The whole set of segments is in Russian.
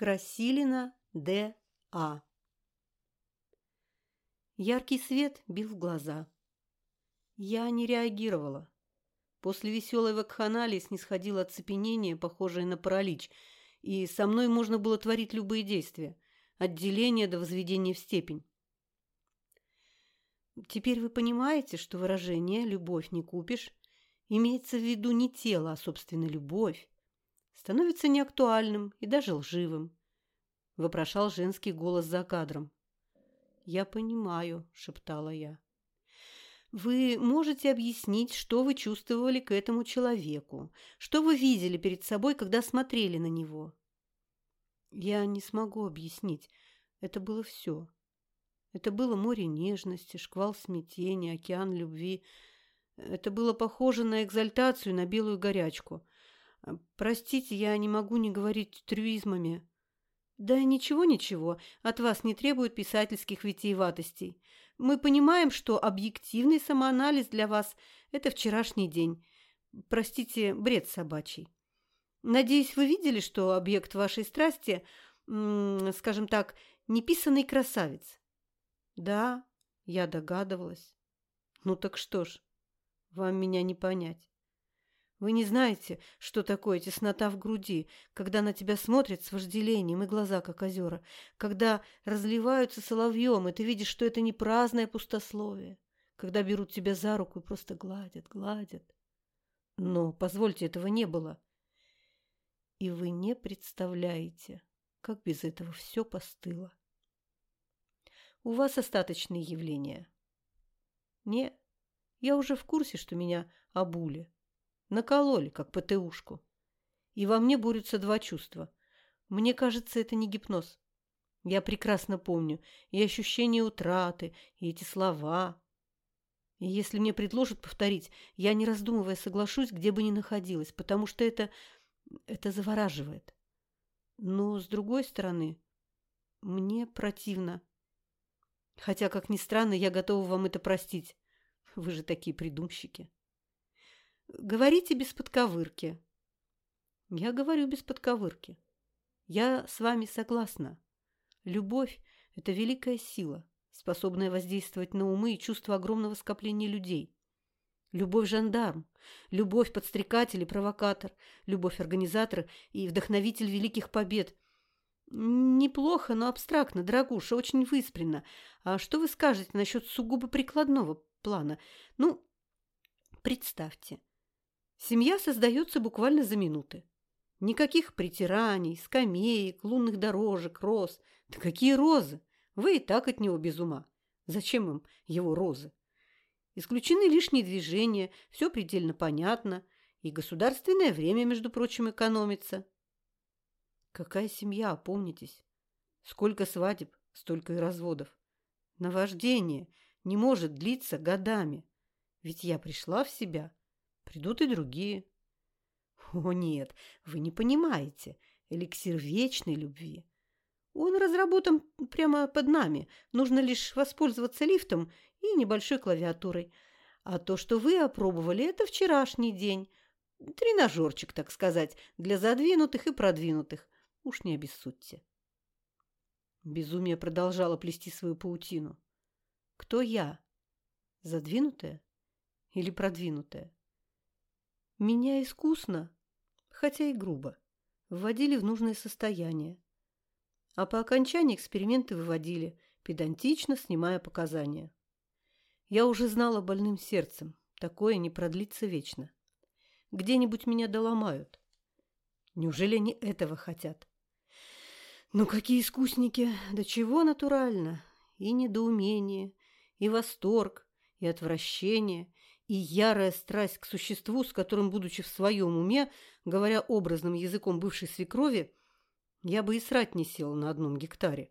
Красилина Д. А. Яркий свет бил в глаза. Я не реагировала. После веселой вакханалии снисходило оцепенение, похожее на паралич, и со мной можно было творить любые действия, от деления до возведения в степень. Теперь вы понимаете, что выражение «любовь не купишь» имеется в виду не тело, а, собственно, любовь, становится неактуальным и даже лживым, — вопрошал женский голос за кадром. «Я понимаю», — шептала я. «Вы можете объяснить, что вы чувствовали к этому человеку, что вы видели перед собой, когда смотрели на него?» «Я не смогу объяснить. Это было все. Это было море нежности, шквал смятения, океан любви. Это было похоже на экзальтацию, на белую горячку. А, простите, я не могу не говорить трюизмами. Да ничего-ничего, от вас не требуют писательских витиеватостей. Мы понимаем, что объективный самоанализ для вас – это вчерашний день. Простите, бред собачий. Надеюсь, вы видели, что объект вашей страсти, скажем так, неписанный красавец. Да, я догадывалась. Ну так что ж, вам меня не понять. Вы не знаете, что такое теснота в груди, когда на тебя смотрят с вожделением и глаза, как озера, когда разливаются соловьем, и ты видишь, что это не праздное пустословие, когда берут тебя за руку и просто гладят, гладят. Но, позвольте, этого не было. И вы не представляете, как без этого все постыло. У вас остаточные явления. Не, я уже в курсе, что меня обули. Накололи, как ПТУшку. И во мне борются два чувства. Мне кажется, это не гипноз. Я прекрасно помню и ощущение утраты, и эти слова. И если мне предложат повторить, я, не раздумывая, соглашусь, где бы ни находилась, потому что это... это завораживает. Но, с другой стороны, мне противно. Хотя, как ни странно, я готова вам это простить. Вы же такие придумщики. Говорите без подковырки. Я говорю без подковырки. Я с вами согласна. Любовь – это великая сила, способная воздействовать на умы и чувства огромного скопления людей. Любовь жандарм, любовь подстрекатель и провокатор, любовь организатор и вдохновитель великих побед. Неплохо, но абстрактно, дорогуша, очень выспренно. А что вы скажете насчет сугубо прикладного плана? Ну, представьте, Семья создается буквально за минуты. Никаких притираний, скамеек, лунных дорожек, роз. Да какие розы? Вы и так от него без ума. Зачем им его розы? Исключены лишние движения, все предельно понятно, и государственное время, между прочим, экономится. Какая семья, опомнитесь? Сколько свадеб, столько и разводов. Наваждение не может длиться годами. Ведь я пришла в себя – Придут и другие. О, нет, вы не понимаете. Эликсир вечной любви. Он разработан прямо под нами. Нужно лишь воспользоваться лифтом и небольшой клавиатурой. А то, что вы опробовали, это вчерашний день. Тренажерчик, так сказать, для задвинутых и продвинутых. Уж не обессудьте. Безумие продолжало плести свою паутину. Кто я? Задвинутая или продвинутая? Меня искусно, хотя и грубо, вводили в нужное состояние. А по окончании эксперименты выводили, педантично снимая показания. Я уже знала больным сердцем, такое не продлится вечно. Где-нибудь меня доломают. Неужели они этого хотят? Ну, какие искусники! Да чего натурально! И недоумение, и восторг, и отвращение, и ярая страсть к существу, с которым, будучи в своем уме, говоря образным языком бывшей свекрови, я бы и срать не села на одном гектаре.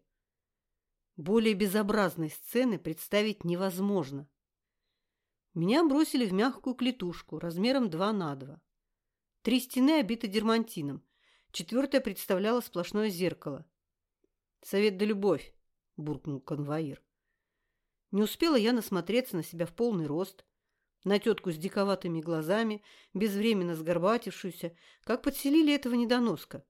Более безобразной сцены представить невозможно. Меня бросили в мягкую клетушку размером 2 на 2. Три стены обиты дермантином, четвертая представляла сплошное зеркало. «Совет да любовь!» – буркнул конвоир. Не успела я насмотреться на себя в полный рост, на тетку с диковатыми глазами, безвременно сгорбатившуюся, как подселили этого недоноска.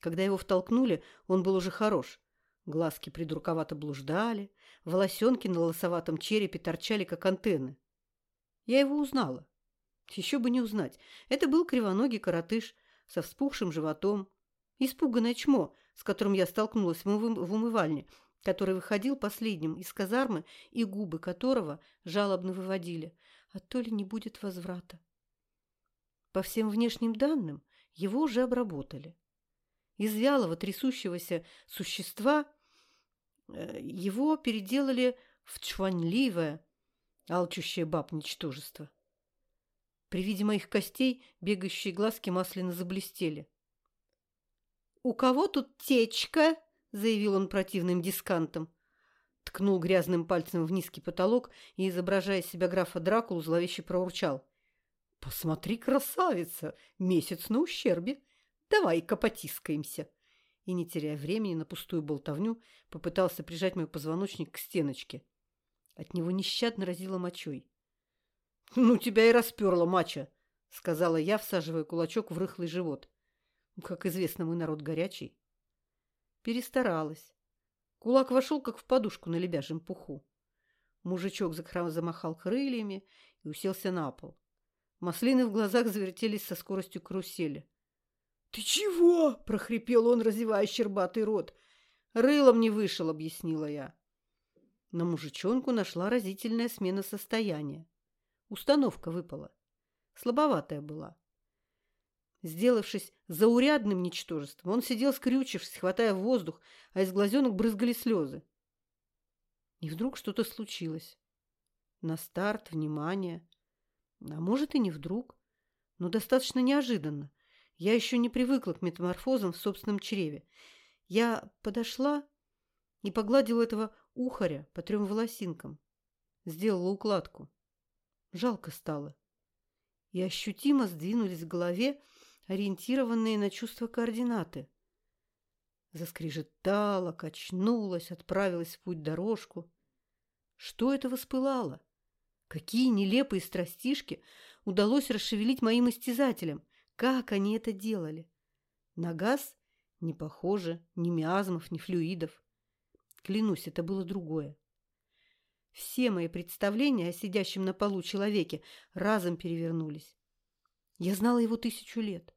Когда его втолкнули, он был уже хорош. Глазки придурковато блуждали, волосенки на лосоватом черепе торчали, как антенны. Я его узнала. Еще бы не узнать. Это был кривоногий коротыш со вспухшим животом. Испуганное чмо, с которым я столкнулась в умывальне, который выходил последним из казармы и губы которого жалобно выводили. А то ли не будет возврата. По всем внешним данным его уже обработали. Из вялого трясущегося существа э, его переделали в чванливое, алчущее баб ничтожество. При виде моих костей бегающие глазки масляно заблестели. «У кого тут течка?» – заявил он противным дискантом. Ткнул грязным пальцем в низкий потолок и, изображая себя графа Дракулу, зловеще проурчал. «Посмотри, красавица! Месяц на ущербе! Давай-ка потискаемся!» И, не теряя времени на пустую болтовню, попытался прижать мой позвоночник к стеночке. От него нещадно разило мочой. «Ну, тебя и расперла мача!» — сказала я, всаживая кулачок в рыхлый живот. Как известно, мой народ горячий. Перестаралась. Кулак вошел, как в подушку на лебяжьем пуху. Мужичок замахал крыльями и уселся на пол. Маслины в глазах завертелись со скоростью карусели. «Ты чего?» – прохрипел он, разевая щербатый рот. «Рылом не вышел», – объяснила я. На мужичонку нашла разительная смена состояния. Установка выпала. Слабоватая была. Сделавшись заурядным ничтожеством, он сидел скрючившись, хватая воздух, а из глазенок брызгали слезы. И вдруг что-то случилось. На старт, внимание. А может и не вдруг, но достаточно неожиданно. Я еще не привыкла к метаморфозам в собственном чреве. Я подошла и погладила этого ухаря по трем волосинкам. Сделала укладку. Жалко стало. И ощутимо сдвинулись в голове ориентированные на чувство координаты. Заскрежетала, качнулась, отправилась в путь дорожку. Что это воспылало? Какие нелепые страстишки удалось расшевелить моим истязателям? Как они это делали? На газ не похоже, ни миазмов, ни флюидов. Клянусь, это было другое. Все мои представления о сидящем на полу человеке разом перевернулись. Я знала его тысячу лет.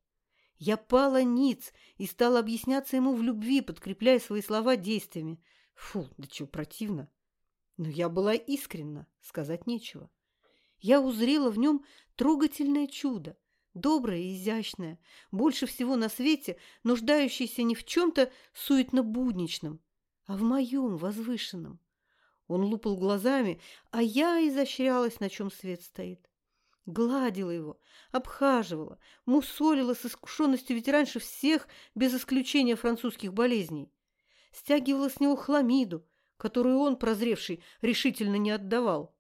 Я пала ниц и стала объясняться ему в любви, подкрепляя свои слова действиями. Фу, да чего противно. Но я была искренна, сказать нечего. Я узрела в нем трогательное чудо, доброе и изящное, больше всего на свете нуждающееся не в чем-то суетно-будничном, а в моем возвышенном. Он лупал глазами, а я изощрялась, на чем свет стоит. Гладила его, обхаживала, мусолила с искушенностью ветеранши всех, без исключения французских болезней. Стягивала с него хламиду, которую он, прозревший, решительно не отдавал.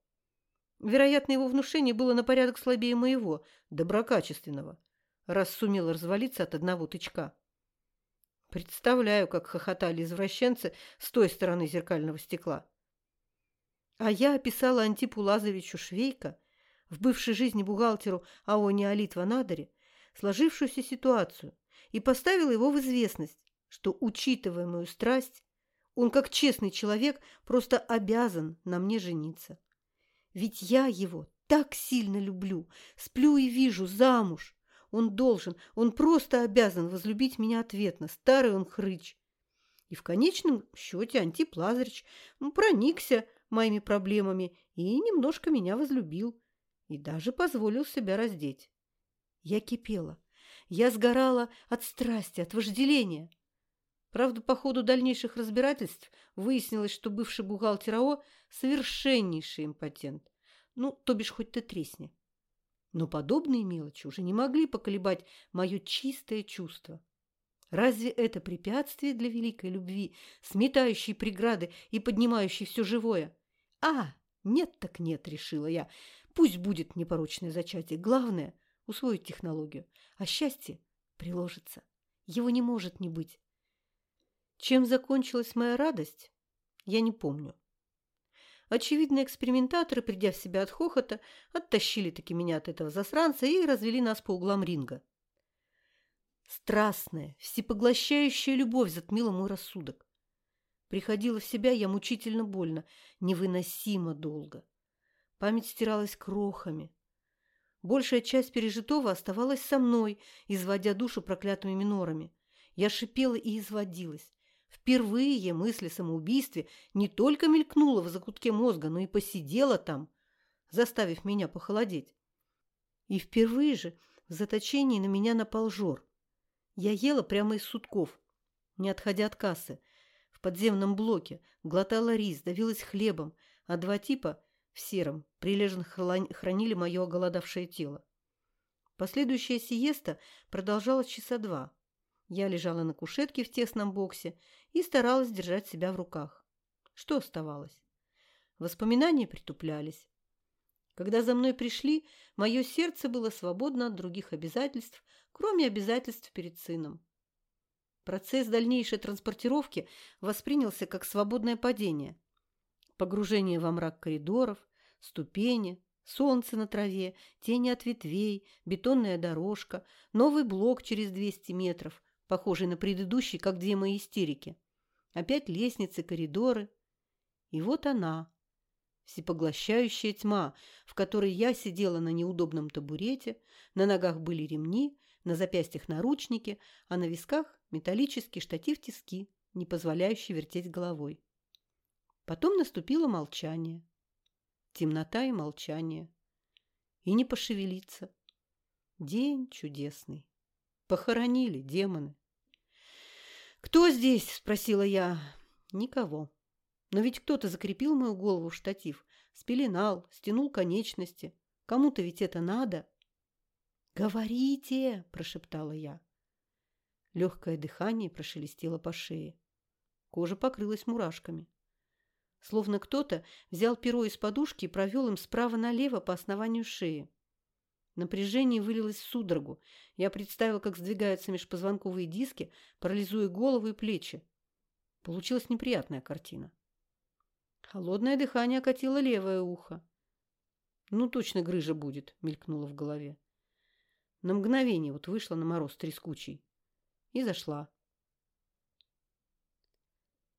Вероятно, его внушение было на порядок слабее моего, доброкачественного, раз сумел развалиться от одного тычка. Представляю, как хохотали извращенцы с той стороны зеркального стекла. А я описала Антипу Лазовичу Швейка, в бывшей жизни бухгалтеру АО «Неолит» в сложившуюся ситуацию и поставила его в известность, что, учитывая мою страсть, он, как честный человек, просто обязан на мне жениться. Ведь я его так сильно люблю, сплю и вижу замуж. Он должен, он просто обязан возлюбить меня ответно, старый он хрыч. И в конечном счете Антип Лазаревич ну, проникся моими проблемами и немножко меня возлюбил. И даже позволил себя раздеть. Я кипела. Я сгорала от страсти, от вожделения. Правда, по ходу дальнейших разбирательств выяснилось, что бывший бухгалтер АО – совершеннейший импотент. Ну, то бишь, хоть ты тресни. Но подобные мелочи уже не могли поколебать мое чистое чувство. Разве это препятствие для великой любви, сметающей преграды и поднимающей все живое? А, нет так нет, решила я. Пусть будет непорочное зачатие. Главное – усвоить технологию. А счастье приложится. Его не может не быть. Чем закончилась моя радость, я не помню. Очевидно, экспериментаторы, придя в себя от хохота, оттащили таки меня от этого засранца и развели нас по углам ринга. Страстная, всепоглощающая любовь затмила мой рассудок. Приходила в себя я мучительно больно, невыносимо долго. Память стиралась крохами. Большая часть пережитого оставалась со мной, изводя душу проклятыми минорами. Я шипела и изводилась. Впервые мысль о самоубийстве не только мелькнула в закутке мозга, но и посидела там, заставив меня похолодеть. И впервые же в заточении на меня напал жор. Я ела прямо из сутков, не отходя от кассы, в подземном блоке, глотала рис, давилась хлебом, а два типа в сером прилежно хранили мое оголодавшее тело. Последующая сиеста продолжалась часа два. Я лежала на кушетке в тесном боксе и старалась держать себя в руках. Что оставалось? Воспоминания притуплялись. Когда за мной пришли, мое сердце было свободно от других обязательств, кроме обязательств перед сыном. Процесс дальнейшей транспортировки воспринялся как свободное падение. Погружение во мрак коридоров, ступени, солнце на траве, тени от ветвей, бетонная дорожка, новый блок через 200 метров, похожий на предыдущий, как две мои истерики. Опять лестницы, коридоры. И вот она, всепоглощающая тьма, в которой я сидела на неудобном табурете, на ногах были ремни, на запястьях наручники, а на висках металлический штатив-тиски, не позволяющий вертеть головой. Потом наступило молчание. Темнота и молчание. И не пошевелиться. День чудесный. Похоронили демоны. «Кто здесь?» – спросила я. «Никого. Но ведь кто-то закрепил мою голову в штатив, спеленал, стянул конечности. Кому-то ведь это надо». «Говорите!» – прошептала я. Легкое дыхание прошелестело по шее. Кожа покрылась мурашками. Словно кто-то взял перо из подушки и провел им справа налево по основанию шеи. Напряжение вылилось в судорогу. Я представила, как сдвигаются межпозвонковые диски, парализуя голову и плечи. Получилась неприятная картина. Холодное дыхание окатило левое ухо. «Ну, точно грыжа будет», — мелькнуло в голове. На мгновение вот вышла на мороз трескучий. И зашла.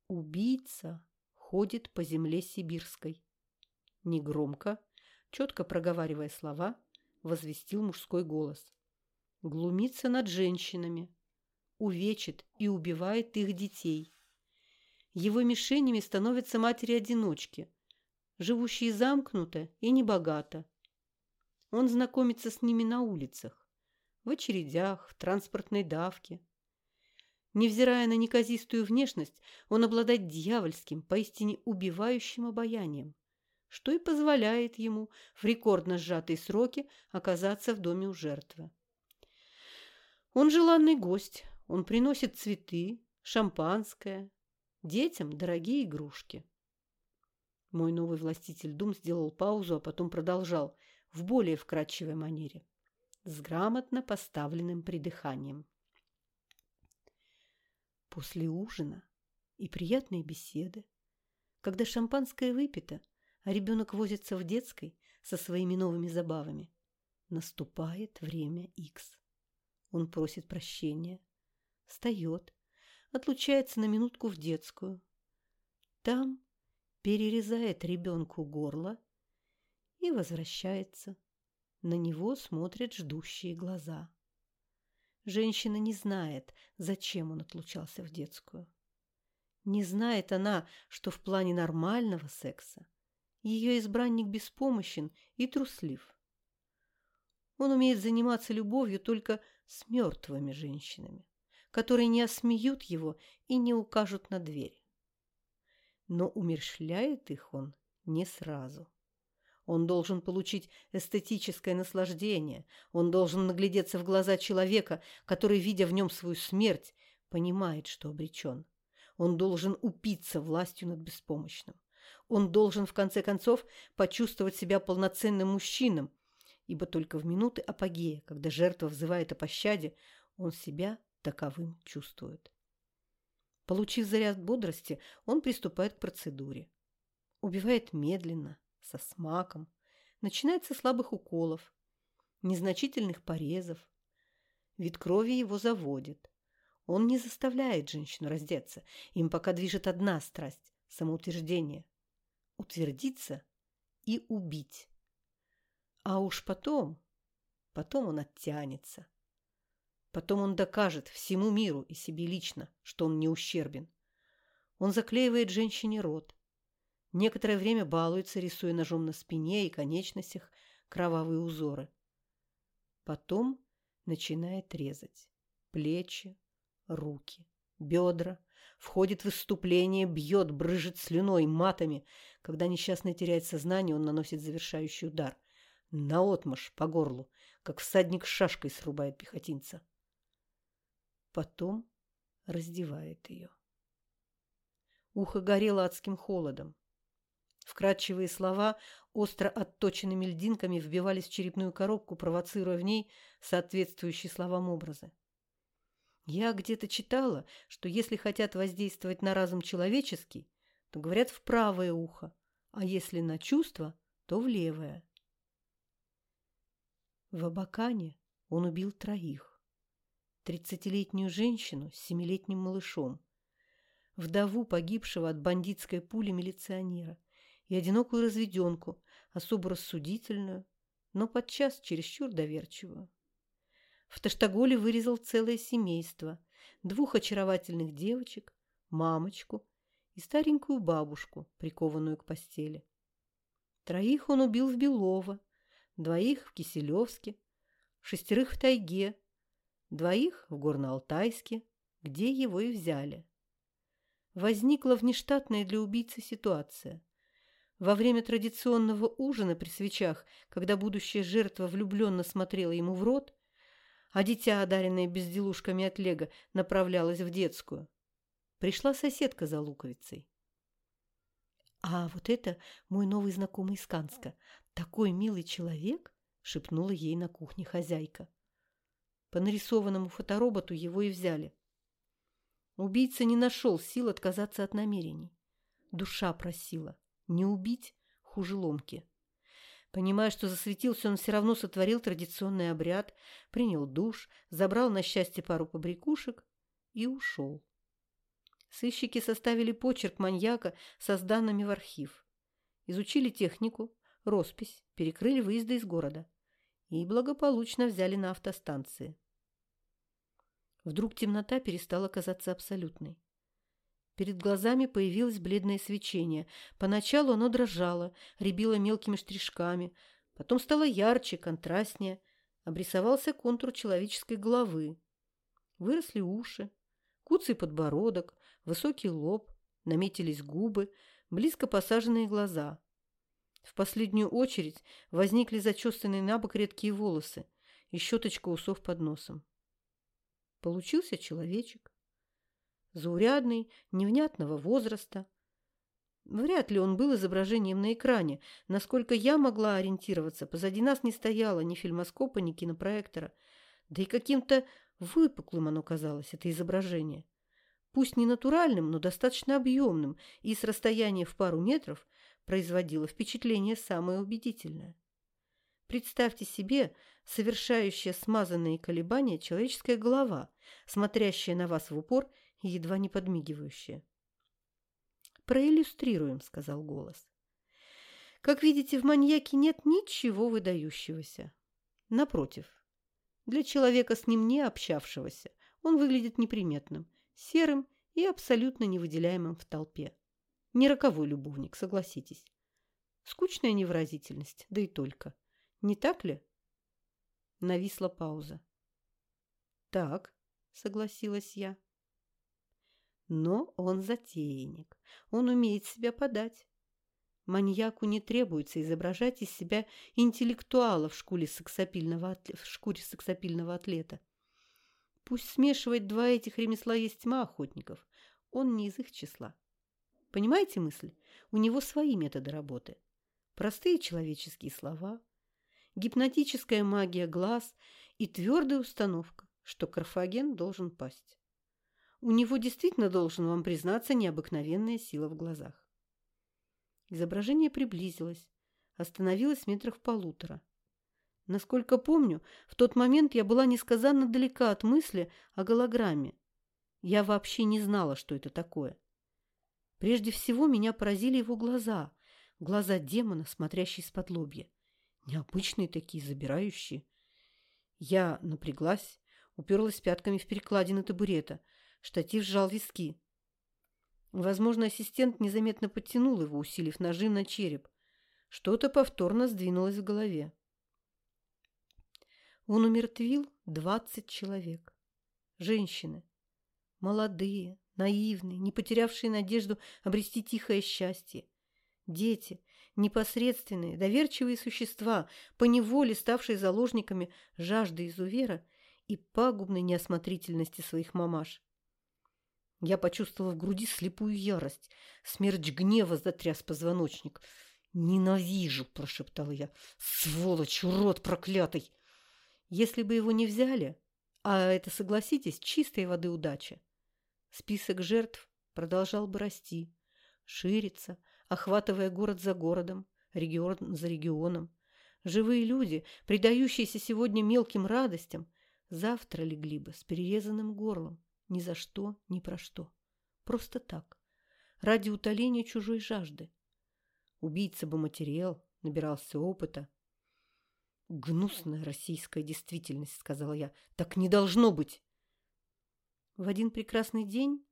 Убийца ходит по земле сибирской. Негромко, четко проговаривая слова, возвестил мужской голос. Глумится над женщинами, увечит и убивает их детей. Его мишенями становятся матери-одиночки, живущие замкнуто и небогато. Он знакомится с ними на улицах, в очередях, в транспортной давке. Невзирая на неказистую внешность, он обладает дьявольским, поистине убивающим обаянием что и позволяет ему в рекордно сжатые сроки оказаться в доме у жертвы. Он желанный гость, он приносит цветы, шампанское, детям дорогие игрушки. Мой новый властитель дум сделал паузу, а потом продолжал в более вкрадчивой манере, с грамотно поставленным придыханием. После ужина и приятной беседы, когда шампанское выпито, а ребенок возится в детской со своими новыми забавами. Наступает время Икс. Он просит прощения, встает, отлучается на минутку в детскую. Там перерезает ребенку горло и возвращается. На него смотрят ждущие глаза. Женщина не знает, зачем он отлучался в детскую. Не знает она, что в плане нормального секса ее избранник беспомощен и труслив. Он умеет заниматься любовью только с мертвыми женщинами, которые не осмеют его и не укажут на дверь. Но умерщвляет их он не сразу. Он должен получить эстетическое наслаждение, он должен наглядеться в глаза человека, который, видя в нем свою смерть, понимает, что обречен. Он должен упиться властью над беспомощным. Он должен, в конце концов, почувствовать себя полноценным мужчином, ибо только в минуты апогея, когда жертва взывает о пощаде, он себя таковым чувствует. Получив заряд бодрости, он приступает к процедуре. Убивает медленно, со смаком, начинает со слабых уколов, незначительных порезов. Вид крови его заводит. Он не заставляет женщину раздеться. Им пока движет одна страсть – самоутверждение. Утвердиться и убить. А уж потом, потом он оттянется. Потом он докажет всему миру и себе лично, что он не ущербен. Он заклеивает женщине рот. Некоторое время балуется, рисуя ножом на спине и конечностях кровавые узоры. Потом начинает резать плечи, руки, бедра, входит в выступление, бьет, брыжет слюной, матами. Когда несчастный теряет сознание, он наносит завершающий удар. Наотмашь по горлу, как всадник шашкой срубает пехотинца. Потом раздевает ее. Ухо горело адским холодом. Вкрадчивые слова остро отточенными льдинками вбивались в черепную коробку, провоцируя в ней соответствующие словам образы. Я где-то читала, что если хотят воздействовать на разум человеческий, то говорят в правое ухо, а если на чувство, то в левое. В Абакане он убил троих. Тридцатилетнюю женщину с семилетним малышом, вдову погибшего от бандитской пули милиционера и одинокую разведенку, особо рассудительную, но подчас чересчур доверчивую. В Таштаголе вырезал целое семейство, двух очаровательных девочек, мамочку и старенькую бабушку, прикованную к постели. Троих он убил в Белово, двоих в Киселевске, шестерых в тайге, двоих в Горно-Алтайске, где его и взяли. Возникла внештатная для убийцы ситуация. Во время традиционного ужина при свечах, когда будущая жертва влюбленно смотрела ему в рот, а дитя, одаренное безделушками от лего, направлялось в детскую. Пришла соседка за луковицей. «А вот это мой новый знакомый из Канска. Такой милый человек!» — шепнула ей на кухне хозяйка. По нарисованному фотороботу его и взяли. Убийца не нашел сил отказаться от намерений. Душа просила. Не убить хуже ломки. Понимая, что засветился, он все равно сотворил традиционный обряд, принял душ, забрал на счастье пару побрякушек и ушел. Сыщики составили почерк маньяка со данными в архив. Изучили технику, роспись, перекрыли выезды из города и благополучно взяли на автостанции. Вдруг темнота перестала казаться абсолютной. Перед глазами появилось бледное свечение. Поначалу оно дрожало, рябило мелкими штришками. Потом стало ярче, контрастнее. Обрисовался контур человеческой головы. Выросли уши, куцый подбородок, высокий лоб, наметились губы, близко посаженные глаза. В последнюю очередь возникли зачесанные на бок редкие волосы и щеточка усов под носом. Получился человечек заурядный, невнятного возраста. Вряд ли он был изображением на экране. Насколько я могла ориентироваться, позади нас не стояло ни фильмоскопа, ни кинопроектора. Да и каким-то выпуклым оно казалось, это изображение. Пусть не натуральным, но достаточно объемным, и с расстояния в пару метров производило впечатление самое убедительное. Представьте себе совершающая смазанные колебания человеческая голова, смотрящая на вас в упор едва не подмигивающая. «Проиллюстрируем», — сказал голос. «Как видите, в маньяке нет ничего выдающегося. Напротив, для человека с ним не общавшегося он выглядит неприметным, серым и абсолютно невыделяемым в толпе. Не роковой любовник, согласитесь. Скучная невыразительность, да и только. Не так ли?» Нависла пауза. «Так», — согласилась я. Но он затейник. Он умеет себя подать. Маньяку не требуется изображать из себя интеллектуала в шкуре сексапильного, в шкуре сексапильного атлета. Пусть смешивать два этих ремесла есть тьма охотников. Он не из их числа. Понимаете мысль? У него свои методы работы. Простые человеческие слова, гипнотическая магия глаз и твердая установка, что Карфаген должен пасть. У него действительно, должен вам признаться, необыкновенная сила в глазах. Изображение приблизилось, остановилось в метрах полутора. Насколько помню, в тот момент я была несказанно далека от мысли о голограмме. Я вообще не знала, что это такое. Прежде всего меня поразили его глаза, глаза демона, смотрящие из-под лобья. Необычные такие, забирающие. Я напряглась, уперлась пятками в перекладины табурета. Штатив сжал виски. Возможно, ассистент незаметно подтянул его, усилив нажим на череп. Что-то повторно сдвинулось в голове. Он умертвил двадцать человек. Женщины. Молодые, наивные, не потерявшие надежду обрести тихое счастье. Дети, непосредственные, доверчивые существа, поневоле ставшие заложниками жажды изувера и пагубной неосмотрительности своих мамаш. Я почувствовала в груди слепую ярость. Смерч гнева затряс позвоночник. «Ненавижу!» – прошептала я. «Сволочь, урод проклятый!» Если бы его не взяли, а это, согласитесь, чистой воды удача, список жертв продолжал бы расти, шириться, охватывая город за городом, регион за регионом. Живые люди, предающиеся сегодня мелким радостям, завтра легли бы с перерезанным горлом, ни за что, ни про что. Просто так, ради утоления чужой жажды. Убийца бы материал, набирался опыта. «Гнусная российская действительность», — сказала я. «Так не должно быть!» В один прекрасный день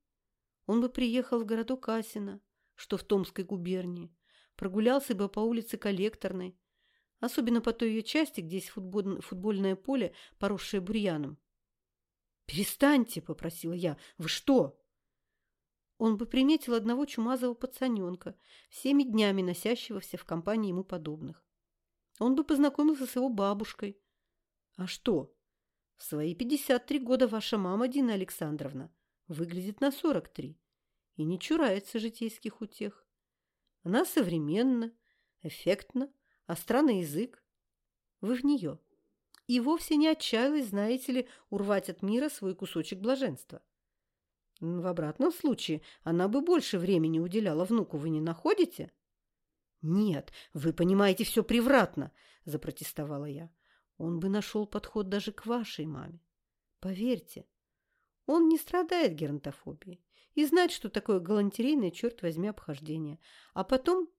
он бы приехал в городок Асино, что в Томской губернии, прогулялся бы по улице Коллекторной, особенно по той ее части, где есть футбольное поле, поросшее бурьяном. «Перестаньте!» – попросила я. «Вы что?» Он бы приметил одного чумазого пацаненка, всеми днями носящегося в компании ему подобных. Он бы познакомился с его бабушкой. А что? В свои 53 года ваша мама, Дина Александровна, выглядит на 43 и не чурается житейских утех. Она современна, эффектна, остра на язык. Вы в нее и вовсе не отчаялась, знаете ли, урвать от мира свой кусочек блаженства. В обратном случае она бы больше времени уделяла внуку, вы не находите? «Нет, вы понимаете все превратно», – запротестовала я. «Он бы нашел подход даже к вашей маме. Поверьте, он не страдает геронтофобией и знает, что такое галантерейное, черт возьми, обхождение. А потом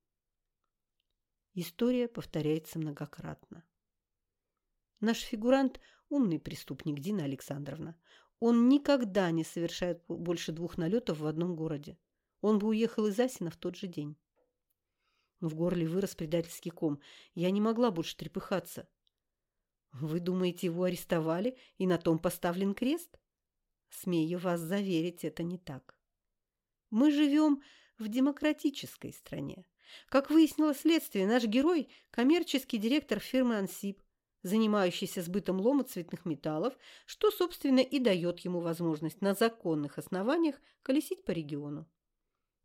история повторяется многократно. Наш фигурант – умный преступник Дина Александровна. Он никогда не совершает больше двух налетов в одном городе. Он бы уехал из Асина в тот же день. В горле вырос предательский ком. Я не могла больше трепыхаться. Вы думаете, его арестовали и на том поставлен крест? Смею вас заверить, это не так. Мы живем в демократической стране. Как выяснило следствие, наш герой – коммерческий директор фирмы «Ансип», занимающийся сбытом лома цветных металлов, что, собственно, и дает ему возможность на законных основаниях колесить по региону.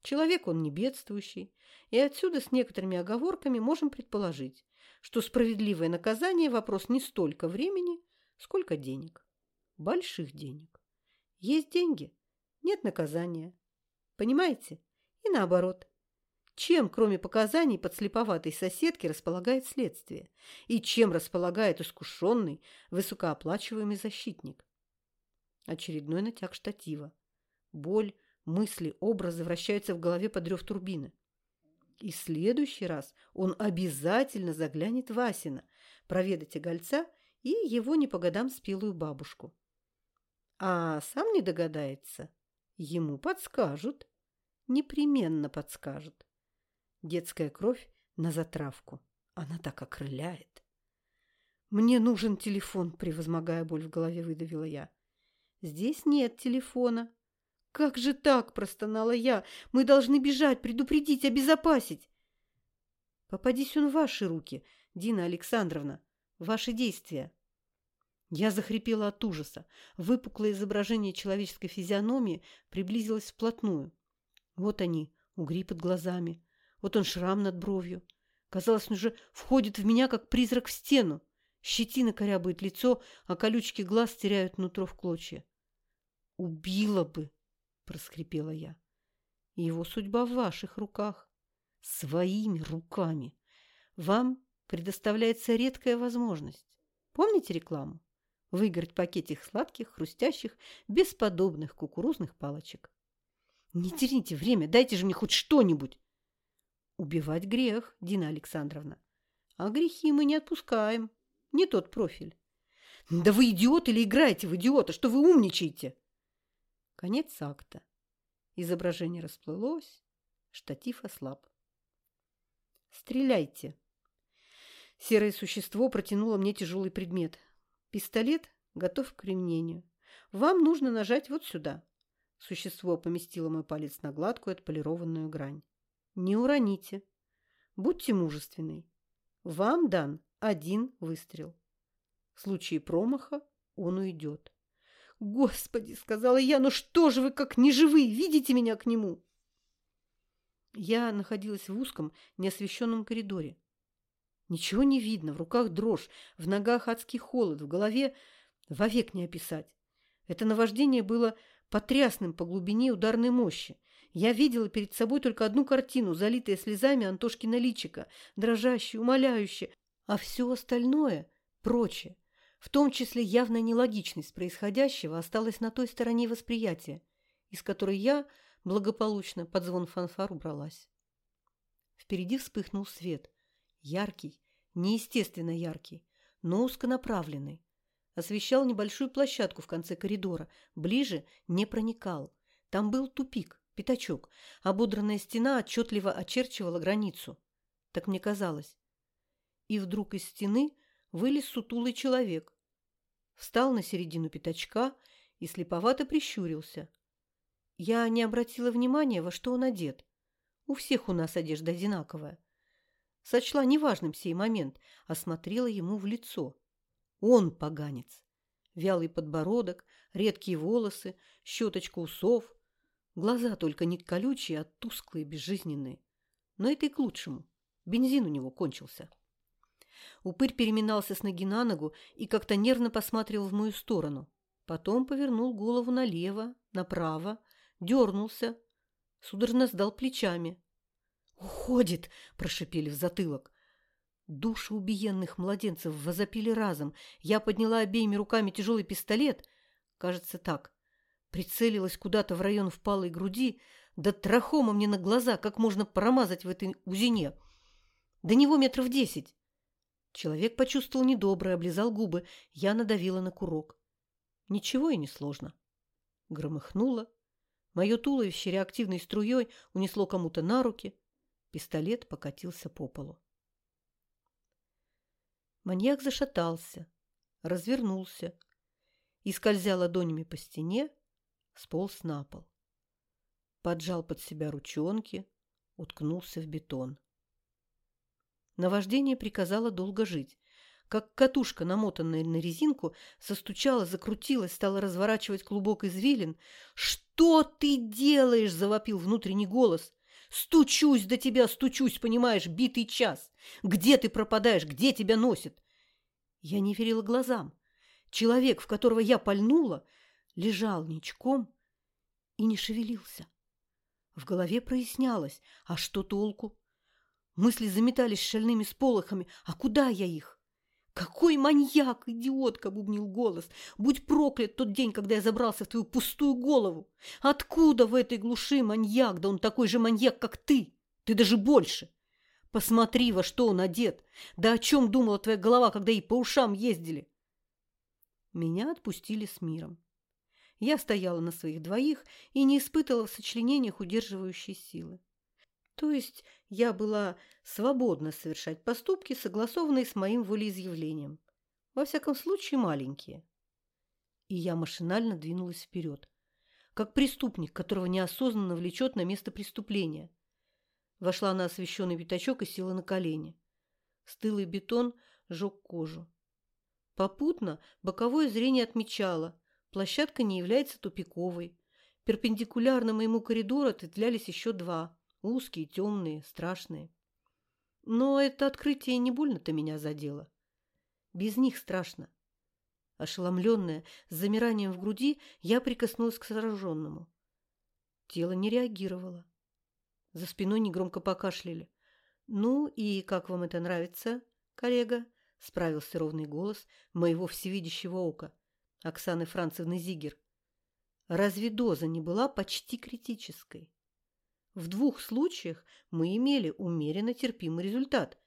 Человек он не бедствующий, и отсюда с некоторыми оговорками можем предположить, что справедливое наказание – вопрос не столько времени, сколько денег. Больших денег. Есть деньги – нет наказания. Понимаете? И наоборот. Чем, кроме показаний подслеповатой соседки, располагает следствие? И чем располагает искушенный, высокооплачиваемый защитник? Очередной натяг штатива. Боль, мысли, образы вращаются в голове под рев турбины. И в следующий раз он обязательно заглянет в Асина, проведать Игольца и его не по годам спелую бабушку. А сам не догадается. Ему подскажут. Непременно подскажут. Детская кровь на затравку. Она так окрыляет. «Мне нужен телефон», — превозмогая боль в голове, выдавила я. «Здесь нет телефона». «Как же так?» – простонала я. «Мы должны бежать, предупредить, обезопасить». «Попадись он в ваши руки, Дина Александровна, ваши действия». Я захрипела от ужаса. Выпуклое изображение человеческой физиономии приблизилось вплотную. Вот они, угри под глазами, вот он шрам над бровью. Казалось, он уже входит в меня, как призрак в стену. Щетина корябает лицо, а колючки глаз теряют нутро в клочья. «Убила бы!» – проскрипела я. «Его судьба в ваших руках. Своими руками. Вам предоставляется редкая возможность. Помните рекламу? Выиграть пакетик сладких, хрустящих, бесподобных кукурузных палочек. Не тяните время, дайте же мне хоть что-нибудь. Убивать грех, Дина Александровна. А грехи мы не отпускаем. Не тот профиль. Да вы идиот или играете в идиота? Что вы умничаете? Конец акта. Изображение расплылось, штатив ослаб. «Стреляйте!» Серое существо протянуло мне тяжелый предмет. Пистолет готов к применению. Вам нужно нажать вот сюда. Существо поместило мой палец на гладкую отполированную грань. Не уроните. Будьте мужественны. Вам дан один выстрел. В случае промаха он уйдет. «Господи!» — сказала я. «Ну что же вы, как неживые, видите меня к нему?» Я находилась в узком, неосвещенном коридоре. Ничего не видно, в руках дрожь, в ногах адский холод, в голове вовек не описать. Это наваждение было потрясным по глубине ударной мощи. Я видела перед собой только одну картину, залитая слезами Антошкина личика, дрожащую, умоляющую, а все остальное – прочее, в том числе явная нелогичность происходящего осталась на той стороне восприятия, из которой я благополучно под звон фанфар убралась. Впереди вспыхнул свет, яркий, неестественно яркий, но узконаправленный. Освещал небольшую площадку в конце коридора, ближе не проникал. Там был тупик, пятачок, ободранная стена отчетливо очерчивала границу. Так мне казалось. И вдруг из стены вылез сутулый человек. Встал на середину пятачка и слеповато прищурился. Я не обратила внимания, во что он одет. У всех у нас одежда одинаковая. Сочла неважным сей момент, осмотрела ему в лицо. Он поганец. Вялый подбородок, редкие волосы, щеточка усов. Глаза только не колючие, а тусклые, безжизненные. Но это и к лучшему. Бензин у него кончился. Упырь переминался с ноги на ногу и как-то нервно посмотрел в мою сторону. Потом повернул голову налево, направо, дернулся, судорожно сдал плечами. «Уходит!» – прошипели в затылок. Души убиенных младенцев возопили разом. Я подняла обеими руками тяжелый пистолет. Кажется, так. Прицелилась куда-то в район впалой груди. Да трахома мне на глаза, как можно промазать в этой узине. До него метров десять. Человек почувствовал недоброе, облизал губы. Я надавила на курок. Ничего и не сложно. Громыхнуло. Мое туловище реактивной струей унесло кому-то на руки. Пистолет покатился по полу. Маньяк зашатался, развернулся и, скользя ладонями по стене, сполз на пол. Поджал под себя ручонки, уткнулся в бетон. Наваждение приказало долго жить. Как катушка, намотанная на резинку, состучала, закрутилась, стала разворачивать клубок извилин. «Что ты делаешь?» – завопил внутренний голос. «Стучусь до тебя, стучусь, понимаешь, битый час. Где ты пропадаешь, где тебя носит?» Я не верила глазам. Человек, в которого я пальнула, лежал ничком и не шевелился. В голове прояснялось, а что толку? Мысли заметались шальными сполохами. А куда я их? «Какой маньяк, идиотка!» – бубнил голос. «Будь проклят тот день, когда я забрался в твою пустую голову! Откуда в этой глуши маньяк? Да он такой же маньяк, как ты! Ты даже больше! Посмотри, во что он одет! Да о чем думала твоя голова, когда и по ушам ездили?» Меня отпустили с миром. Я стояла на своих двоих и не испытывала в сочленениях удерживающей силы. То есть я была свободна совершать поступки, согласованные с моим волеизъявлением. Во всяком случае, маленькие. И я машинально двинулась вперед, как преступник, которого неосознанно влечет на место преступления. Вошла на освещенный пятачок и села на колени. Стылый бетон жег кожу. Попутно боковое зрение отмечало, площадка не является тупиковой. Перпендикулярно моему коридору ответвлялись еще два – Узкие, темные, страшные. Но это открытие не больно-то меня задело. Без них страшно. Ошеломленная, с замиранием в груди, я прикоснулась к сраженному. Тело не реагировало. За спиной негромко покашляли. «Ну и как вам это нравится, коллега?» – справился ровный голос моего всевидящего ока, Оксаны Францевны Зигер. Разве доза не была почти критической? В двух случаях мы имели умеренно терпимый результат.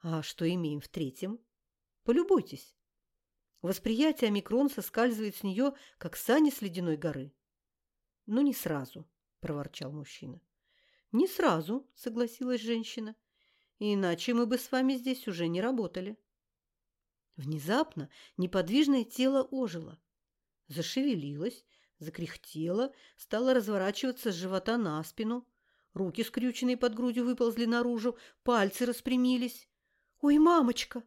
А что имеем в третьем? Полюбуйтесь. Восприятие омикрон соскальзывает с нее, как сани с ледяной горы. «Ну, не сразу», – проворчал мужчина. «Не сразу», – согласилась женщина. «Иначе мы бы с вами здесь уже не работали». Внезапно неподвижное тело ожило. Зашевелилось, закряхтело, стало разворачиваться с живота на спину. Руки, скрюченные под грудью, выползли наружу, пальцы распрямились. «Ой, мамочка!»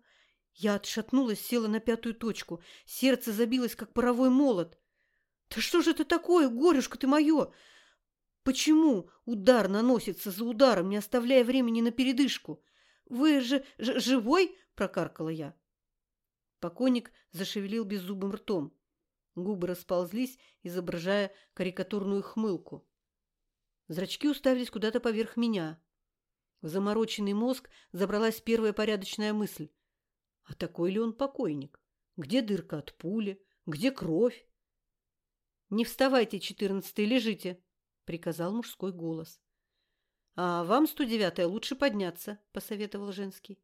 Я отшатнулась, села на пятую точку. Сердце забилось, как паровой молот. «Да что же это такое, горюшка ты мое? Почему удар наносится за ударом, не оставляя времени на передышку? Вы же живой?» – прокаркала я. Покойник зашевелил беззубым ртом. Губы расползлись, изображая карикатурную хмылку. Зрачки уставились куда-то поверх меня. В замороченный мозг забралась первая порядочная мысль. А такой ли он покойник? Где дырка от пули? Где кровь? «Не вставайте, четырнадцатый, лежите», — приказал мужской голос. «А вам, сто девятая, лучше подняться», — посоветовал женский.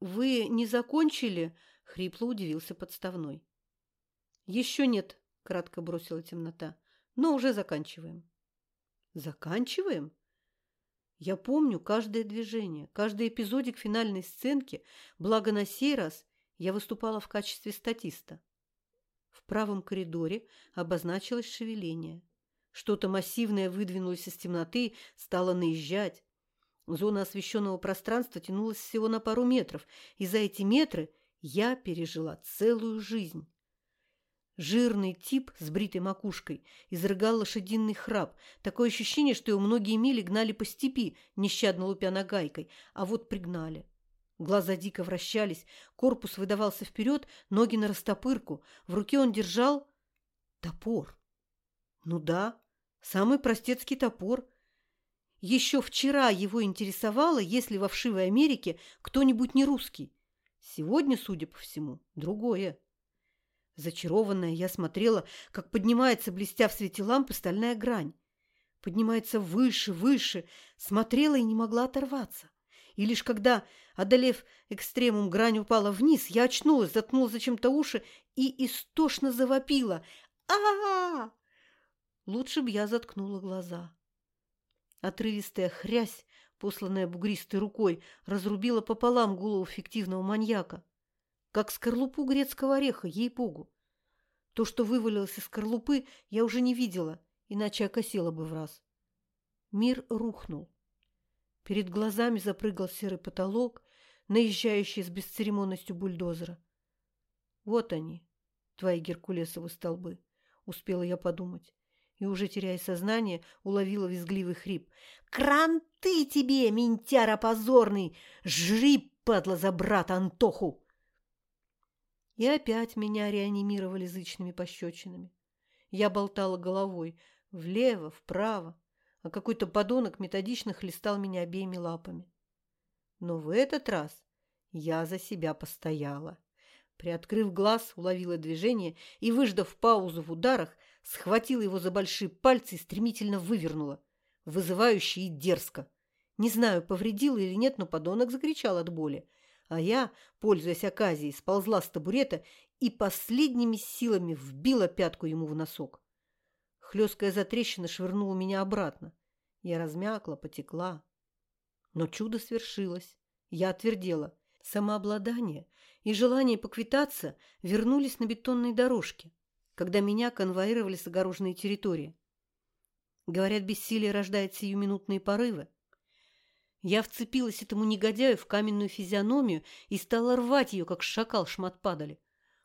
«Вы не закончили?» — хрипло удивился подставной. «Еще нет», — кратко бросила темнота, — «но уже заканчиваем». «Заканчиваем?» Я помню каждое движение, каждый эпизодик финальной сценки, благо на сей раз я выступала в качестве статиста. В правом коридоре обозначилось шевеление. Что-то массивное выдвинулось из темноты, стало наезжать. Зона освещенного пространства тянулась всего на пару метров, и за эти метры я пережила целую жизнь. Жирный тип с бритой макушкой изрыгал лошадиный храп. Такое ощущение, что его многие мили гнали по степи, нещадно лупя нагайкой, а вот пригнали. Глаза дико вращались, корпус выдавался вперед, ноги на растопырку. В руке он держал топор. Ну да, самый простецкий топор – еще вчера его интересовало, если во вшивой Америке кто-нибудь не русский. Сегодня, судя по всему, другое. Зачарованная, я смотрела, как поднимается, блестя в свете лампы, стальная грань. Поднимается выше, выше, смотрела и не могла оторваться. И лишь когда, одолев экстремум, грань упала вниз, я очнулась, заткнула зачем-то уши и истошно завопила. а а, -а! Лучше б я заткнула глаза. Отрывистая хрясь, посланная бугристой рукой, разрубила пополам голову фиктивного маньяка. Как скорлупу грецкого ореха, ей-богу. То, что вывалилось из скорлупы, я уже не видела, иначе окосила бы в раз. Мир рухнул. Перед глазами запрыгал серый потолок, наезжающий с бесцеремонностью бульдозера. Вот они, твои геркулесовы столбы, успела я подумать и, уже теряя сознание, уловила визгливый хрип. «Кранты тебе, ментяра позорный! Жри, падла, за брата Антоху!» И опять меня реанимировали зычными пощечинами. Я болтала головой влево, вправо, а какой-то подонок методично хлестал меня обеими лапами. Но в этот раз я за себя постояла. Приоткрыв глаз, уловила движение и, выждав паузу в ударах, схватила его за большие пальцы и стремительно вывернула, вызывающе и дерзко. Не знаю, повредила или нет, но подонок закричал от боли. А я, пользуясь оказией, сползла с табурета и последними силами вбила пятку ему в носок. Хлесткая затрещина швырнула меня обратно. Я размякла, потекла. Но чудо свершилось. Я отвердела. Самообладание и желание поквитаться вернулись на бетонной дорожке когда меня конвоировали с огороженной территории. Говорят, бессилие рождает сиюминутные порывы. Я вцепилась этому негодяю в каменную физиономию и стала рвать ее, как шакал шмат падали.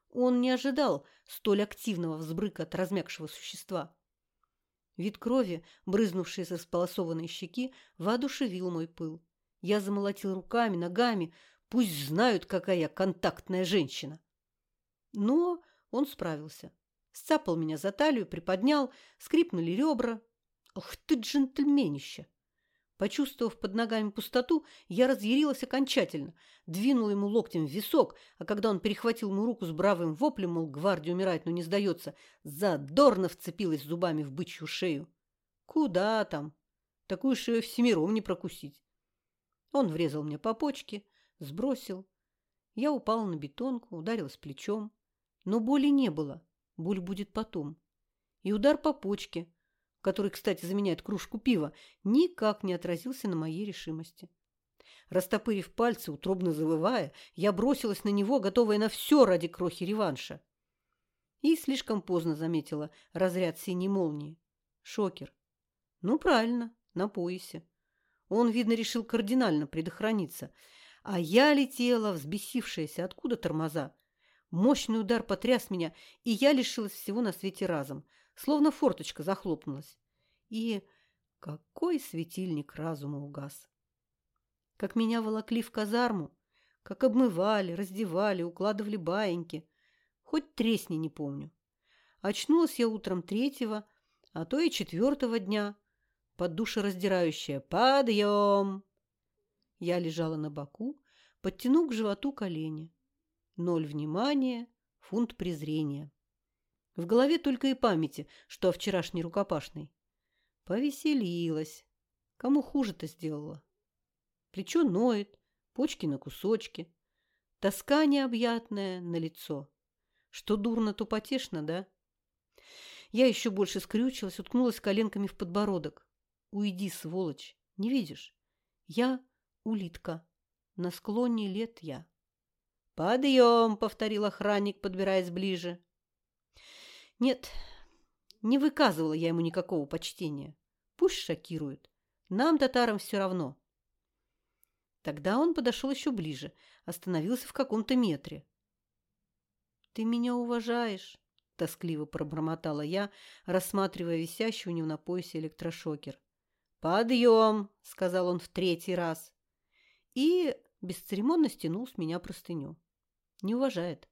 Он не ожидал столь активного взбрыка от размягшего существа. Вид крови, брызнувшей со сполосованной щеки, воодушевил мой пыл. Я замолотил руками, ногами, пусть знают, какая я контактная женщина. Но он справился. Сцапал меня за талию, приподнял, скрипнули ребра. Ох ты, джентльменище! Почувствовав под ногами пустоту, я разъярилась окончательно, двинула ему локтем в висок, а когда он перехватил мою руку с бравым воплем, мол, гвардия умирает, но не сдается, задорно вцепилась зубами в бычью шею. Куда там? Такую шею всемиром не прокусить. Он врезал мне по почке, сбросил. Я упала на бетонку, ударилась плечом. Но боли не было. Боль будет потом. И удар по почке – который, кстати, заменяет кружку пива, никак не отразился на моей решимости. Растопырив пальцы, утробно завывая, я бросилась на него, готовая на все ради крохи реванша. И слишком поздно заметила разряд синей молнии. Шокер. Ну, правильно, на поясе. Он, видно, решил кардинально предохраниться. А я летела, взбесившаяся, откуда тормоза. Мощный удар потряс меня, и я лишилась всего на свете разом – словно форточка захлопнулась. И какой светильник разума угас! Как меня волокли в казарму, как обмывали, раздевали, укладывали баиньки. Хоть тресни не помню. Очнулась я утром третьего, а то и четвертого дня, под душераздирающее «Подъем!». Я лежала на боку, подтянув к животу колени. Ноль внимания, фунт презрения. В голове только и памяти, что о вчерашней рукопашной. Повеселилась. Кому хуже-то сделала? Плечо ноет, почки на кусочки. Тоска необъятная на лицо. Что дурно, то потешно, да? Я еще больше скрючилась, уткнулась коленками в подбородок. Уйди, сволочь, не видишь? Я улитка. На склоне лет я. «Подъем!» — повторил охранник, подбираясь ближе. Нет, не выказывала я ему никакого почтения. Пусть шокирует. Нам, татарам, все равно. Тогда он подошел еще ближе, остановился в каком-то метре. «Ты меня уважаешь?» – тоскливо пробормотала я, рассматривая висящий у него на поясе электрошокер. «Подъем!» – сказал он в третий раз. И бесцеремонно стянул с меня простыню. Не уважает.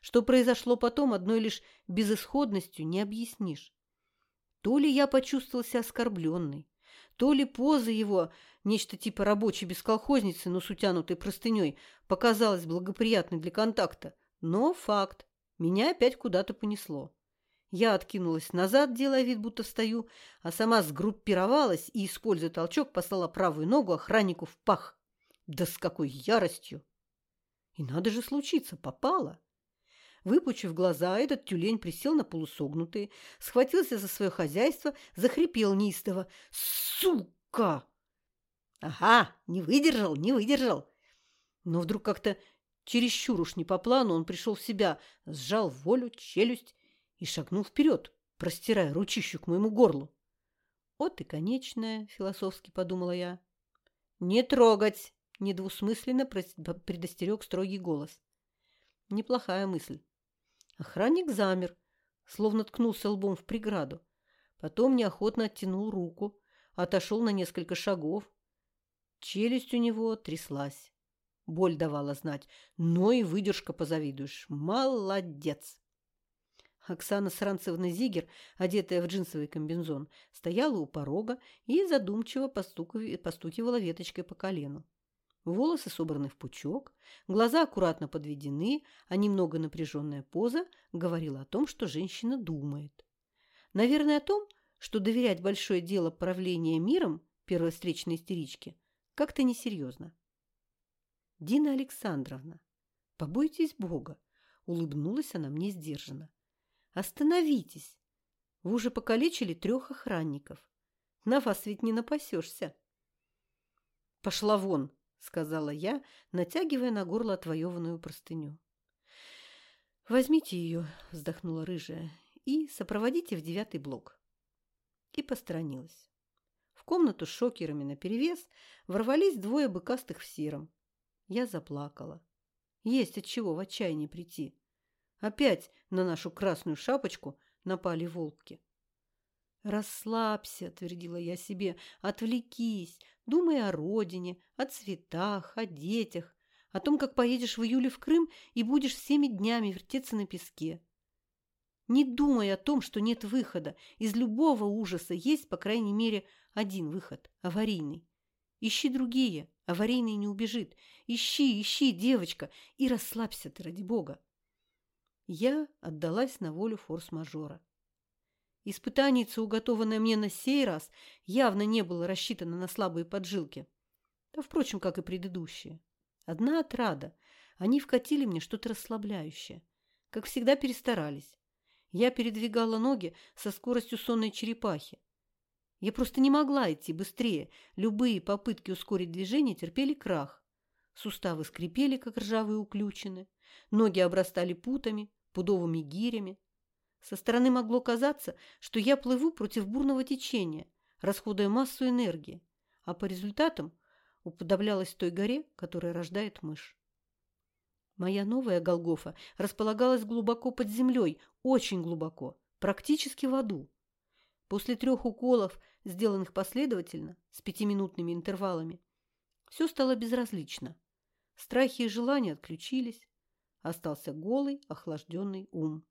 Что произошло потом, одной лишь безысходностью не объяснишь. То ли я почувствовал себя оскорбленной, то ли поза его, нечто типа рабочей бесколхозницы, но с утянутой простыней, показалась благоприятной для контакта. Но факт. Меня опять куда-то понесло. Я откинулась назад, делая вид, будто встаю, а сама сгруппировалась и, используя толчок, послала правую ногу охраннику в пах. Да с какой яростью! И надо же случиться, попала. Выпучив глаза, этот тюлень присел на полусогнутые, схватился за свое хозяйство, захрипел неистово. «Сука!» «Ага, не выдержал, не выдержал!» Но вдруг как-то чересчур уж не по плану он пришел в себя, сжал волю, челюсть и шагнул вперед, простирая ручищу к моему горлу. «Вот и конечная», — философски подумала я. «Не трогать!» — недвусмысленно предостерег строгий голос. Неплохая мысль. Охранник замер, словно ткнулся лбом в преграду. Потом неохотно оттянул руку, отошел на несколько шагов. Челюсть у него тряслась. Боль давала знать, но и выдержка позавидуешь. Молодец! Оксана Сранцевна Зигер, одетая в джинсовый комбинзон, стояла у порога и задумчиво постукивала веточкой по колену. Волосы собраны в пучок, глаза аккуратно подведены, а немного напряженная поза говорила о том, что женщина думает. Наверное, о том, что доверять большое дело правления миром первой встречной истеричке как-то несерьезно. «Дина Александровна, побойтесь Бога!» – улыбнулась она мне сдержанно. «Остановитесь! Вы уже покалечили трех охранников. На вас ведь не напасешься!» «Пошла вон!» — сказала я, натягивая на горло отвоеванную простыню. «Возьмите ее», — вздохнула рыжая, — «и сопроводите в девятый блок». И посторонилась. В комнату с шокерами наперевес ворвались двое быкастых в сером. Я заплакала. Есть от чего в отчаянии прийти. Опять на нашу красную шапочку напали волки. «Расслабься», — твердила я себе, — «отвлекись, думай о родине, о цветах, о детях, о том, как поедешь в июле в Крым и будешь всеми днями вертеться на песке». Не думай о том, что нет выхода. Из любого ужаса есть, по крайней мере, один выход – аварийный. Ищи другие, аварийный не убежит. Ищи, ищи, девочка, и расслабься ты, ради бога. Я отдалась на волю форс-мажора. Испытаница, уготованное мне на сей раз, явно не было рассчитано на слабые поджилки. Да, впрочем, как и предыдущие. Одна отрада. Они вкатили мне что-то расслабляющее. Как всегда, перестарались. Я передвигала ноги со скоростью сонной черепахи. Я просто не могла идти быстрее. Любые попытки ускорить движение терпели крах. Суставы скрипели, как ржавые уключены. Ноги обрастали путами, пудовыми гирями. Со стороны могло казаться, что я плыву против бурного течения, расходуя массу энергии, а по результатам уподоблялась той горе, которая рождает мышь. Моя новая Голгофа располагалась глубоко под землей, очень глубоко, практически в аду. После трех уколов, сделанных последовательно, с пятиминутными интервалами, все стало безразлично. Страхи и желания отключились. Остался голый, охлажденный ум.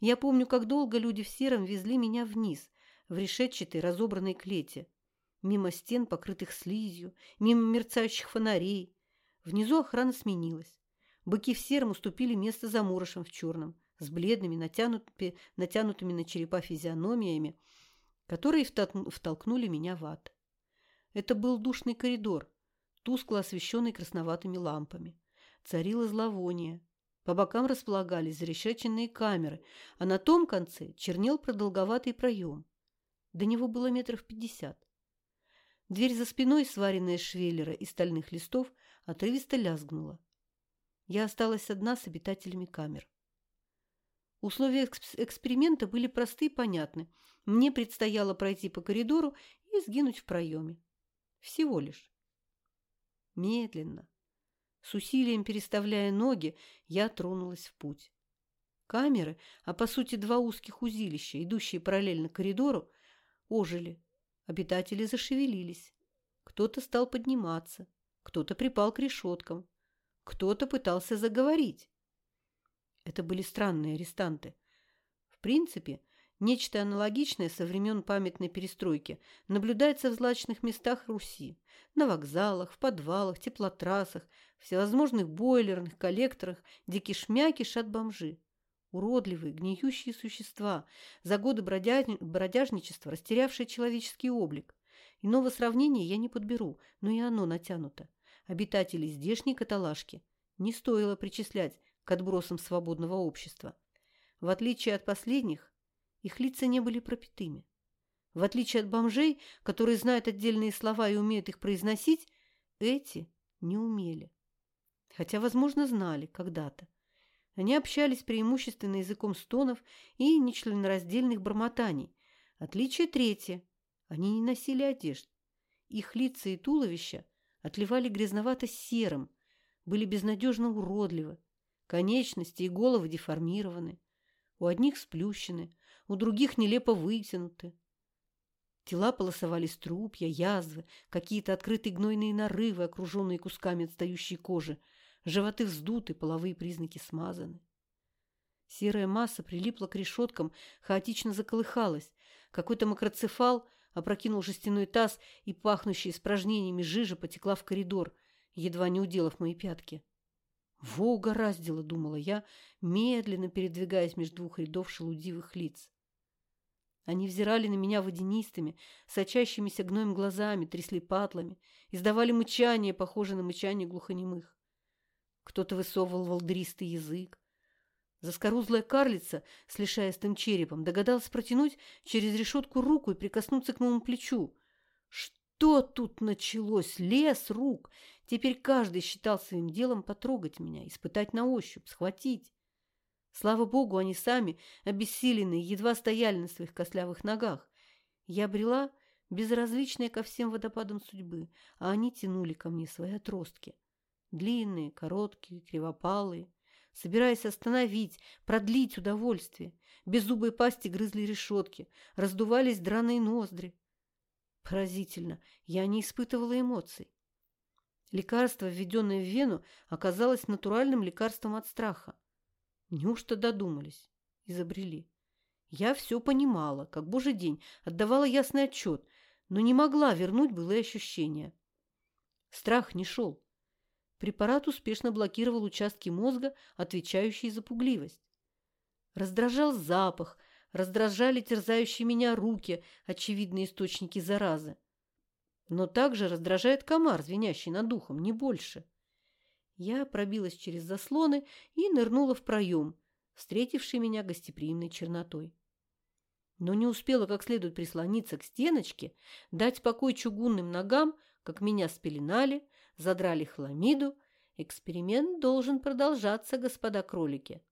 Я помню, как долго люди в сером везли меня вниз, в решетчатой разобранной клете, мимо стен, покрытых слизью, мимо мерцающих фонарей. Внизу охрана сменилась. Быки в сером уступили место заморышам в черном, с бледными, натянутыми, натянутыми на черепа физиономиями, которые втолкнули меня в ад. Это был душный коридор, тускло освещенный красноватыми лампами. Царило зловоние. По бокам располагались зарешеченные камеры, а на том конце чернел продолговатый проем. До него было метров пятьдесят. Дверь за спиной, сваренная из швеллера и стальных листов, отрывисто лязгнула. Я осталась одна с обитателями камер. Условия эксп эксперимента были просты и понятны. Мне предстояло пройти по коридору и сгинуть в проеме. Всего лишь. Медленно, с усилием переставляя ноги, я тронулась в путь. Камеры, а по сути два узких узилища, идущие параллельно коридору, ожили. Обитатели зашевелились. Кто-то стал подниматься, кто-то припал к решеткам, кто-то пытался заговорить. Это были странные арестанты. В принципе, Нечто аналогичное со времен памятной перестройки наблюдается в злачных местах Руси, на вокзалах, в подвалах, теплотрассах, всевозможных бойлерных коллекторах, где кишмя кишат бомжи. Уродливые, гниющие существа, за годы бродяжничества, растерявшие человеческий облик. Иного сравнения я не подберу, но и оно натянуто. Обитатели здешней каталажки не стоило причислять к отбросам свободного общества. В отличие от последних, их лица не были пропитыми. В отличие от бомжей, которые знают отдельные слова и умеют их произносить, эти не умели. Хотя, возможно, знали когда-то. Они общались преимущественно языком стонов и нечленораздельных бормотаний. Отличие третье. Они не носили одежд. Их лица и туловища отливали грязновато-серым, были безнадежно уродливы. Конечности и головы деформированы. У одних сплющены, у других нелепо вытянуты. Тела полосовали струпья, язвы, какие-то открытые гнойные нарывы, окруженные кусками отстающей кожи, животы вздуты, половые признаки смазаны. Серая масса прилипла к решеткам, хаотично заколыхалась. Какой-то макроцефал опрокинул жестяной таз, и пахнущая испражнениями жижа потекла в коридор, едва не уделав мои пятки. «Во угораздило!» — думала я, медленно передвигаясь между двух рядов шелудивых лиц. Они взирали на меня водянистыми, сочащимися гноем глазами, трясли патлами, издавали мычание, похожее на мычание глухонемых. Кто-то высовывал волдристый язык. Заскорузлая карлица с лишаистым черепом догадалась протянуть через решетку руку и прикоснуться к моему плечу. Что тут началось? Лес рук! Теперь каждый считал своим делом потрогать меня, испытать на ощупь, схватить. Слава богу, они сами, обессиленные, едва стояли на своих костлявых ногах. Я брела, безразличная ко всем водопадам судьбы, а они тянули ко мне свои отростки. Длинные, короткие, кривопалые, собираясь остановить, продлить удовольствие. Беззубые пасти грызли решетки, раздувались драные ноздри. Поразительно, я не испытывала эмоций. Лекарство, введенное в вену, оказалось натуральным лекарством от страха. Неужто додумались? изобрели. Я все понимала, как божий день, отдавала ясный отчет, но не могла вернуть былые ощущения. Страх не шел. Препарат успешно блокировал участки мозга, отвечающие за пугливость. Раздражал запах, раздражали терзающие меня руки, очевидные источники заразы. Но также раздражает комар, звенящий над духом, не больше. Я пробилась через заслоны и нырнула в проем, встретивший меня гостеприимной чернотой. Но не успела как следует прислониться к стеночке, дать покой чугунным ногам, как меня спеленали, задрали хламиду. Эксперимент должен продолжаться, господа кролики.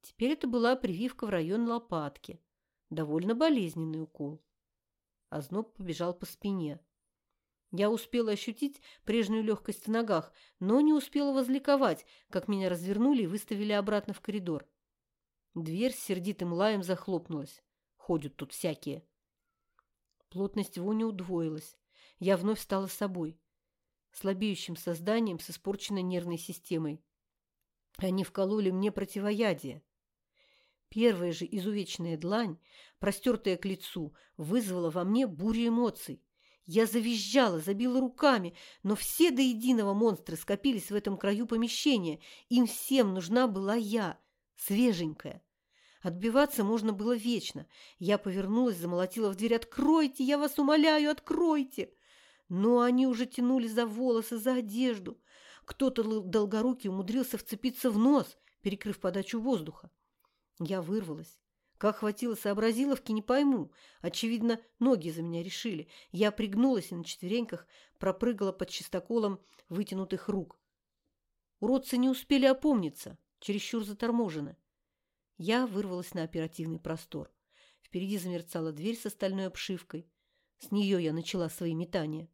Теперь это была прививка в район лопатки. Довольно болезненный укол. Озноб побежал по спине. Я успела ощутить прежнюю легкость в ногах, но не успела возликовать, как меня развернули и выставили обратно в коридор. Дверь с сердитым лаем захлопнулась. Ходят тут всякие. Плотность вони удвоилась. Я вновь стала собой. Слабеющим созданием с испорченной нервной системой. Они вкололи мне противоядие. Первая же изувеченная длань, простертая к лицу, вызвала во мне бурю эмоций. Я завизжала, забила руками, но все до единого монстры скопились в этом краю помещения. Им всем нужна была я, свеженькая. Отбиваться можно было вечно. Я повернулась, замолотила в дверь. «Откройте! Я вас умоляю, откройте!» Но они уже тянули за волосы, за одежду. Кто-то долгорукий умудрился вцепиться в нос, перекрыв подачу воздуха. Я вырвалась. Как хватило сообразиловки, не пойму. Очевидно, ноги за меня решили. Я пригнулась и на четвереньках пропрыгала под чистоколом вытянутых рук. Уродцы не успели опомниться, чересчур заторможены. Я вырвалась на оперативный простор. Впереди замерцала дверь с остальной обшивкой. С нее я начала свои метания.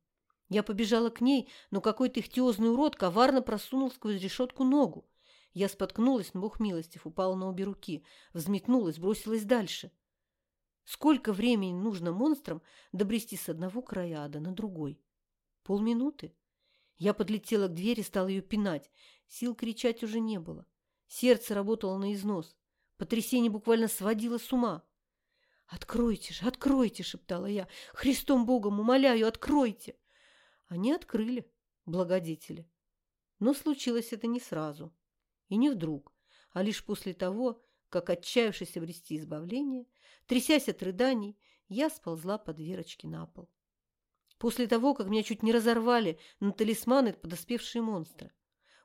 Я побежала к ней, но какой-то ихтиозный урод коварно просунул сквозь решетку ногу. Я споткнулась, но бог милостив, упала на обе руки, взметнулась, бросилась дальше. Сколько времени нужно монстрам добрести с одного края ада на другой? Полминуты? Я подлетела к двери, стала ее пинать. Сил кричать уже не было. Сердце работало на износ. Потрясение буквально сводило с ума. «Откройте же, откройте!» – шептала я. «Христом Богом умоляю, откройте!» Они открыли, благодетели. Но случилось это не сразу. И не вдруг, а лишь после того, как, отчаявшись обрести избавление, трясясь от рыданий, я сползла по дверочке на пол. После того, как меня чуть не разорвали на талисманы подоспевшие монстры.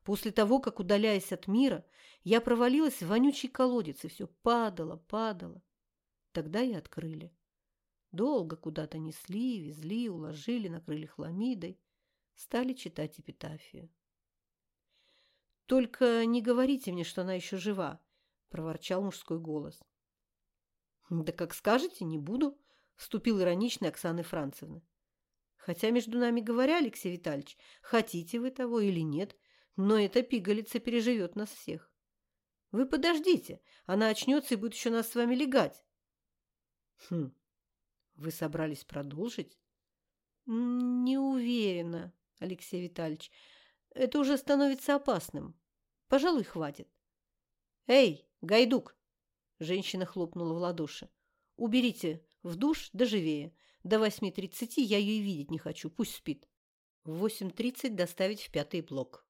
После того, как, удаляясь от мира, я провалилась в вонючий колодец, и все падало, падало. Тогда и открыли. Долго куда-то несли, везли, уложили, накрыли хламидой. Стали читать эпитафию. «Только не говорите мне, что она еще жива», – проворчал мужской голос. «Да как скажете, не буду», – вступил ироничный Оксана Францевна. «Хотя между нами говоря, Алексей Витальевич, хотите вы того или нет, но эта пигалица переживет нас всех. Вы подождите, она очнется и будет еще нас с вами легать». «Хм, вы собрались продолжить?» «Не уверена, Алексей Витальевич. Это уже становится опасным. Пожалуй, хватит. Эй, Гайдук! Женщина хлопнула в ладоши. Уберите в душ доживее. До восьми тридцати я ее и видеть не хочу. Пусть спит. В восемь тридцать доставить в пятый блок.